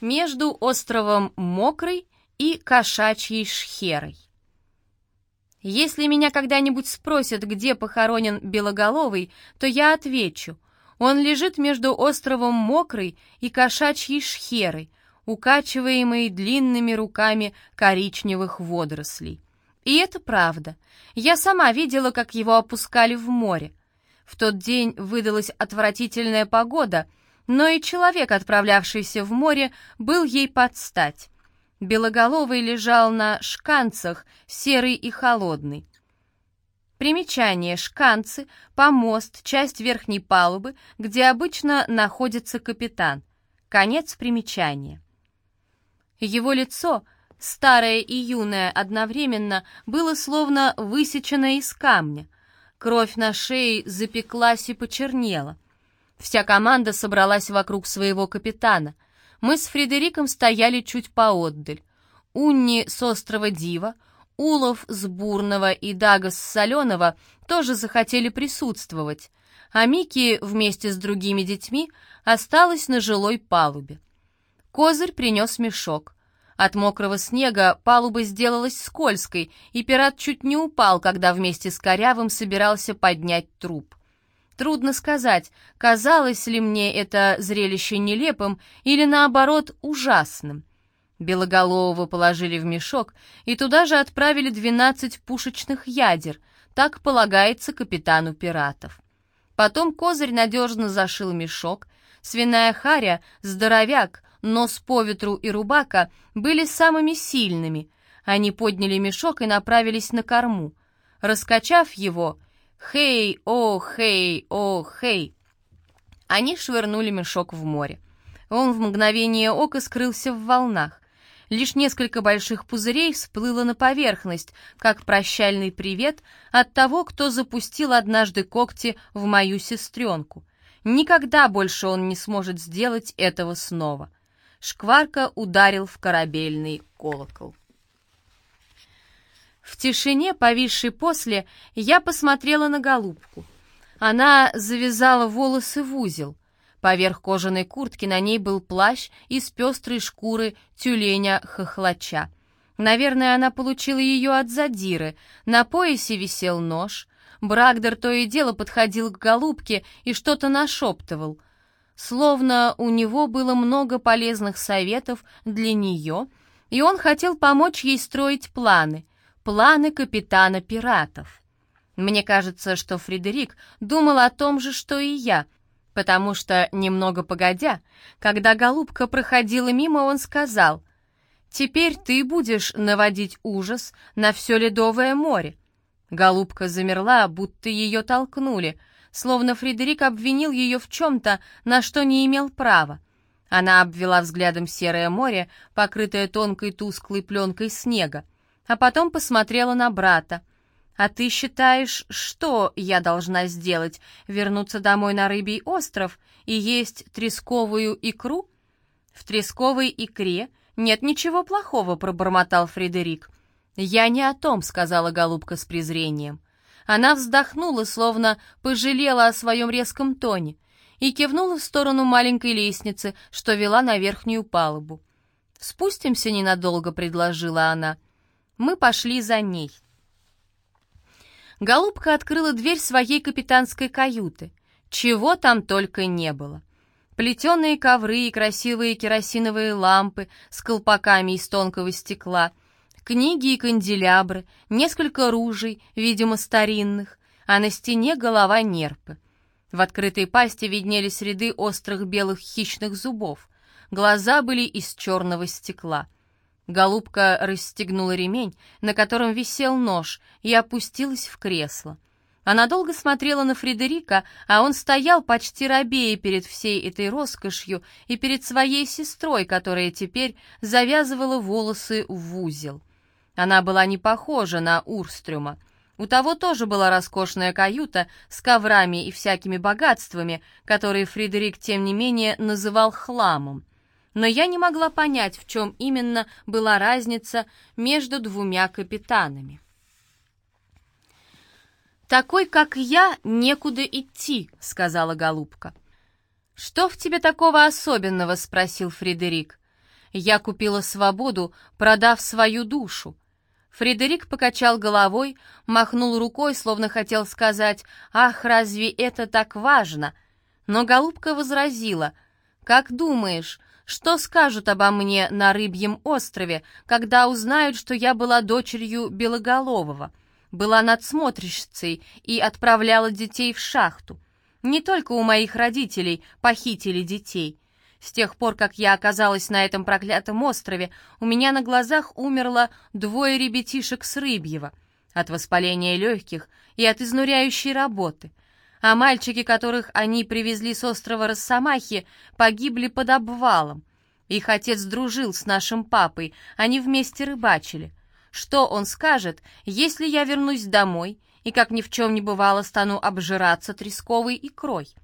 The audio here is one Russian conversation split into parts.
между островом Мокрый и Кошачьей Шхерой. Если меня когда-нибудь спросят, где похоронен Белоголовый, то я отвечу. Он лежит между островом Мокрый и Кошачьей Шхерой, укачиваемый длинными руками коричневых водорослей. И это правда. Я сама видела, как его опускали в море. В тот день выдалась отвратительная погода — но и человек, отправлявшийся в море, был ей под стать. Белоголовый лежал на шканцах, серый и холодный. Примечание. Шканцы, помост, часть верхней палубы, где обычно находится капитан. Конец примечания. Его лицо, старое и юное одновременно, было словно высечено из камня. Кровь на шее запеклась и почернела. Вся команда собралась вокруг своего капитана. Мы с Фредериком стояли чуть поотдаль. Унни с острова Дива, Улов с Бурного и Дага с Соленого тоже захотели присутствовать, а Микки вместе с другими детьми осталась на жилой палубе. Козырь принес мешок. От мокрого снега палуба сделалась скользкой, и пират чуть не упал, когда вместе с Корявым собирался поднять труп. Трудно сказать, казалось ли мне это зрелище нелепым или, наоборот, ужасным. Белоголового положили в мешок и туда же отправили 12 пушечных ядер, так полагается капитану пиратов. Потом Козырь надежно зашил мешок, свиная харя, здоровяк, нос по ветру и рубака были самыми сильными. Они подняли мешок и направились на корму. Раскачав его, «Хей, о, хей, о, хей!» Они швырнули мешок в море. Он в мгновение ока скрылся в волнах. Лишь несколько больших пузырей всплыло на поверхность, как прощальный привет от того, кто запустил однажды когти в мою сестренку. Никогда больше он не сможет сделать этого снова. Шкварка ударил в корабельный колокол. В тишине, повисшей после, я посмотрела на голубку. Она завязала волосы в узел. Поверх кожаной куртки на ней был плащ из пестрой шкуры тюленя-хохлача. Наверное, она получила ее от задиры. На поясе висел нож. Брагдер то и дело подходил к голубке и что-то нашептывал. Словно у него было много полезных советов для нее, и он хотел помочь ей строить планы — планы капитана пиратов. Мне кажется, что Фредерик думал о том же, что и я, потому что, немного погодя, когда голубка проходила мимо, он сказал, «Теперь ты будешь наводить ужас на все ледовое море». Голубка замерла, будто ее толкнули, словно Фредерик обвинил ее в чем-то, на что не имел права. Она обвела взглядом серое море, покрытое тонкой тусклой пленкой снега а потом посмотрела на брата. «А ты считаешь, что я должна сделать? Вернуться домой на Рыбий остров и есть тресковую икру?» «В тресковой икре нет ничего плохого», — пробормотал Фредерик. «Я не о том», — сказала голубка с презрением. Она вздохнула, словно пожалела о своем резком тоне, и кивнула в сторону маленькой лестницы, что вела на верхнюю палубу. «Спустимся ненадолго», — предложила она. Мы пошли за ней. Голубка открыла дверь своей капитанской каюты. Чего там только не было. Плетеные ковры и красивые керосиновые лампы с колпаками из тонкого стекла, книги и канделябры, несколько ружей, видимо, старинных, а на стене голова нерпы. В открытой пасти виднелись ряды острых белых хищных зубов. Глаза были из черного стекла. Голубка расстегнула ремень, на котором висел нож, и опустилась в кресло. Она долго смотрела на Фредерика, а он стоял почти робея перед всей этой роскошью и перед своей сестрой, которая теперь завязывала волосы в узел. Она была не похожа на Урстрюма. У того тоже была роскошная каюта с коврами и всякими богатствами, которые Фредерик, тем не менее, называл хламом но я не могла понять, в чем именно была разница между двумя капитанами. «Такой, как я, некуда идти», — сказала голубка. «Что в тебе такого особенного?» — спросил Фредерик. Я купила свободу, продав свою душу. Фредерик покачал головой, махнул рукой, словно хотел сказать «Ах, разве это так важно?» Но голубка возразила «Как думаешь, что скажут обо мне на Рыбьем острове, когда узнают, что я была дочерью Белоголового, была надсмотрщицей и отправляла детей в шахту? Не только у моих родителей похитили детей. С тех пор, как я оказалась на этом проклятом острове, у меня на глазах умерло двое ребятишек с Рыбьего от воспаления легких и от изнуряющей работы — а мальчики, которых они привезли с острова Росомахи, погибли под обвалом. Их отец дружил с нашим папой, они вместе рыбачили. Что он скажет, если я вернусь домой и, как ни в чем не бывало, стану обжираться тресковой икрой?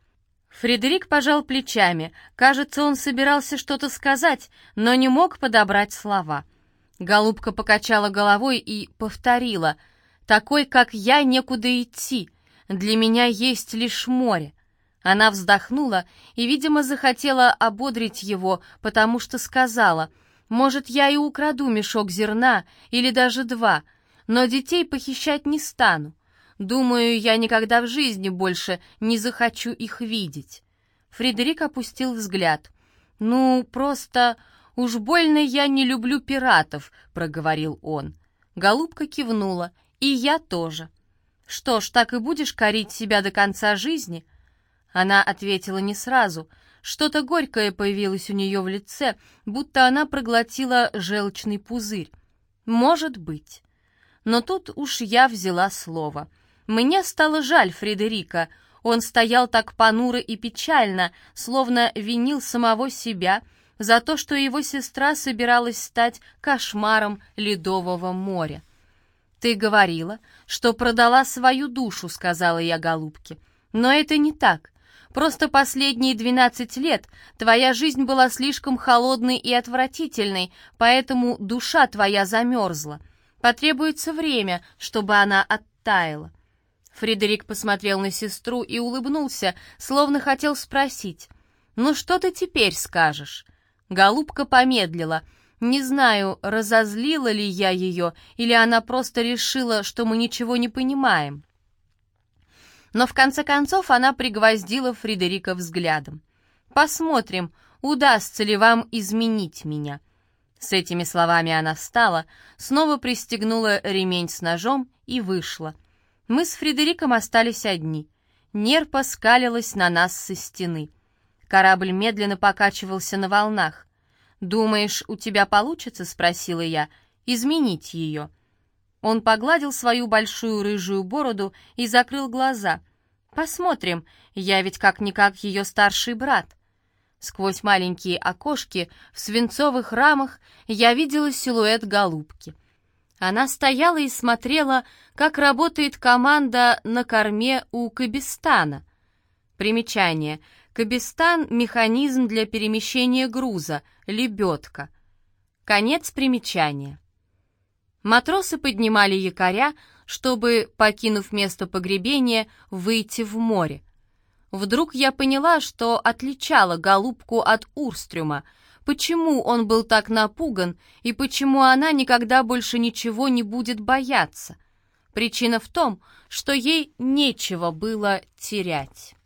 Фредерик пожал плечами. Кажется, он собирался что-то сказать, но не мог подобрать слова. Голубка покачала головой и повторила. «Такой, как я, некуда идти. Для меня есть лишь море». Она вздохнула и, видимо, захотела ободрить его, потому что сказала, «Может, я и украду мешок зерна, или даже два, но детей похищать не стану. Думаю, я никогда в жизни больше не захочу их видеть». Фредерик опустил взгляд. «Ну, просто уж больно я не люблю пиратов», — проговорил он. Голубка кивнула, «И я тоже». «Что ж, так и будешь корить себя до конца жизни?» Она ответила не сразу. Что-то горькое появилось у нее в лице, будто она проглотила желчный пузырь. «Может быть». Но тут уж я взяла слово. Мне стало жаль Фредерика. Он стоял так понуро и печально, словно винил самого себя за то, что его сестра собиралась стать кошмаром ледового моря. «Ты говорила, что продала свою душу», — сказала я голубке. «Но это не так. Просто последние двенадцать лет твоя жизнь была слишком холодной и отвратительной, поэтому душа твоя замерзла. Потребуется время, чтобы она оттаяла». Фредерик посмотрел на сестру и улыбнулся, словно хотел спросить, «Ну что ты теперь скажешь?» Голубка помедлила — не знаю, разозлила ли я ее, или она просто решила, что мы ничего не понимаем. Но в конце концов она пригвоздила Фредерика взглядом. «Посмотрим, удастся ли вам изменить меня». С этими словами она встала, снова пристегнула ремень с ножом и вышла. Мы с Фредериком остались одни. Нерпа скалилась на нас со стены. Корабль медленно покачивался на волнах. «Думаешь, у тебя получится?» — спросила я. «Изменить ее». Он погладил свою большую рыжую бороду и закрыл глаза. «Посмотрим, я ведь как-никак ее старший брат». Сквозь маленькие окошки в свинцовых рамах я видела силуэт голубки. Она стояла и смотрела, как работает команда на корме у Кабистана. Примечание — Кабистан — механизм для перемещения груза, лебедка. Конец примечания. Матросы поднимали якоря, чтобы, покинув место погребения, выйти в море. Вдруг я поняла, что отличала голубку от Урстрюма, почему он был так напуган и почему она никогда больше ничего не будет бояться. Причина в том, что ей нечего было терять.